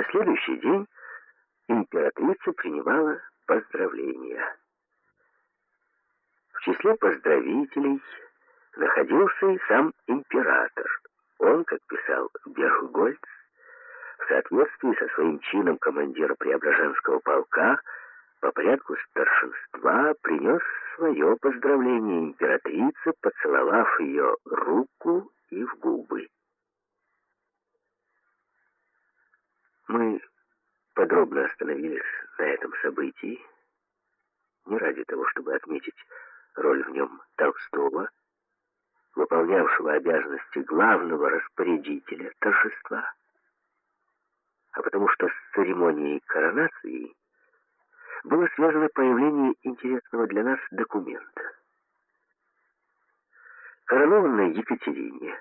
На следующий день императрица принимала поздравления. В числе поздравителей находился и сам император. Он, как писал Бергольц, в соответствии со своим чином командира Преображенского полка, по порядку старшинства принес свое поздравление императрице, поцеловав ее руку и в губы. Мы подробно остановились на этом событии, не ради того, чтобы отметить роль в нем Толстого, выполнявшего обязанности главного распорядителя торжества, а потому что с церемонией коронации было связано появление интересного для нас документа. Коронованной Екатерине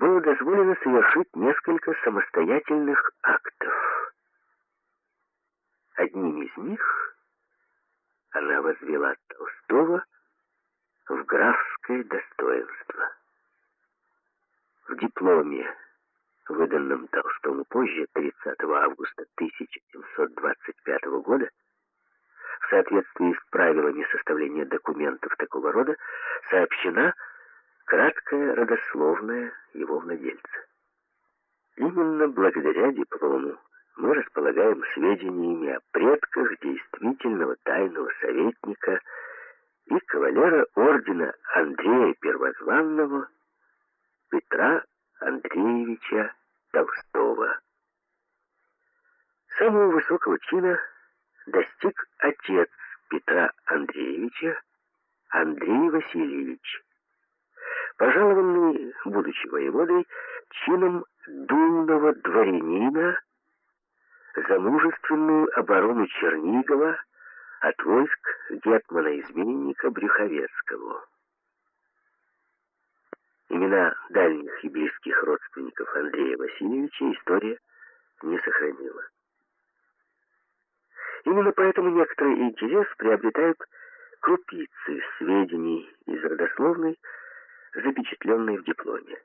было дозволено совершить несколько самостоятельных актов. Одним из них она возвела Толстого в графское достоинство. В дипломе, выданном Толстому позже, 30 августа 1725 года, в соответствии с правилами составления документов такого рода, сообщена краткая родословная его владельца. Именно благодаря диплому мы располагаем сведениями о предках действительного тайного советника и кавалера ордена Андрея Первозванного Петра Андреевича Толстого. Самого высокого чина достиг отец Петра Андреевича Андрей Васильевич, пожалованный, будучи воеводой, чином думного дворянина за мужественную оборону Чернигова от войск гетмана-изменника Брюховецкого. Имена дальних и близких родственников Андрея Васильевича история не сохранила. Именно поэтому некоторый интерес приобретают крупицы сведений из родословной, запечатленной в дипломе.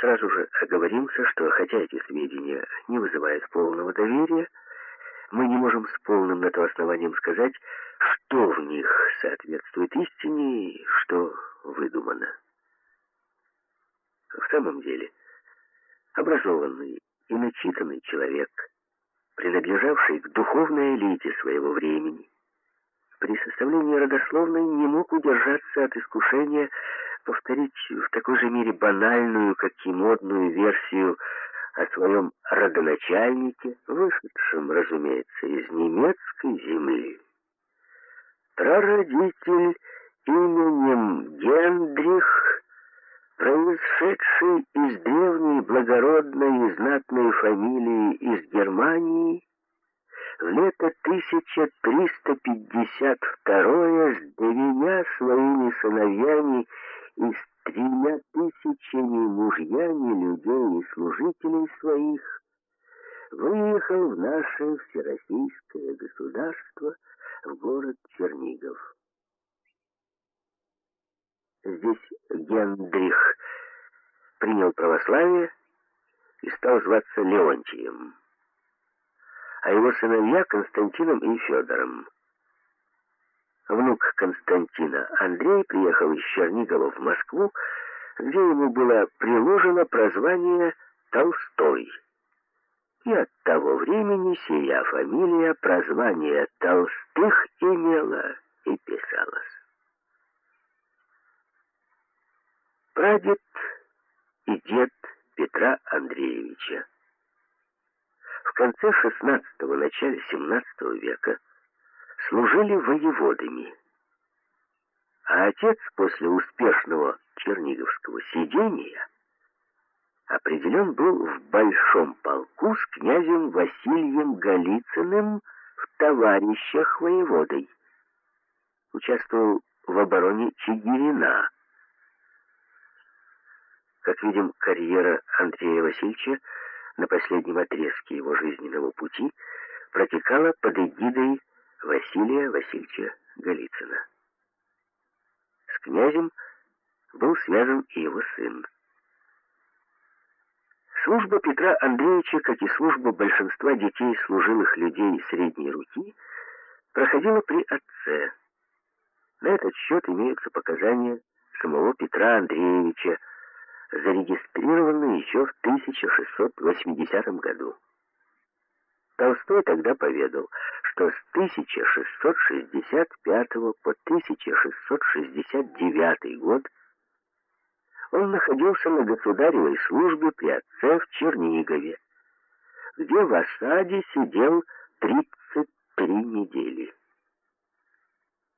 Сразу же оговоримся, что хотя эти сведения не вызывают полного доверия, мы не можем с полным на то основанием сказать, что в них соответствует истине и что выдумано. В самом деле, образованный и начитанный человек, принадлежавший к духовной элите своего времени, при составлении родословной не мог удержаться от искушения повторить в такой же мере банальную, как и модную версию о своем родоначальнике, вышедшем, разумеется, из немецкой земли. Прародитель именем Гендрих, происшедший из древней благородной и знатной фамилии из Германии, в лето 1352 с двумя своими сыновьями и с тремя тысячами мужьями людей и служителей своих выехал в наше всероссийское государство в город Чернигов. Здесь Гендрих принял православие и стал зваться Леонтием, а его сыновья Константином и Федором. Внук Константина Андрей приехал из Чернигова в Москву, где ему было приложено прозвание Толстой. И от того времени сия фамилия прозвание Толстых имела и писалась. Прадед и дед Петра Андреевича конце XVI – начале XVII века служили воеводами. А отец после успешного черниговского сидения определен был в большом полку с князем Василием Голицыным в товарищах воеводой. Участвовал в обороне Чигирина. Как видим, карьера Андрея Васильевича на последнем отрезке его жизненного пути протекала под эгидой Василия Васильевича Голицына. С князем был связан и его сын. Служба Петра Андреевича, как и служба большинства детей служилых людей средней руки, проходила при отце. На этот счет имеются показания самого Петра Андреевича, зарегистрированные еще в 1680 году. Толстой тогда поведал, что с 1665 по 1669 год он находился на государевой службе при отце в Чернигове, где в осаде сидел 33 недели.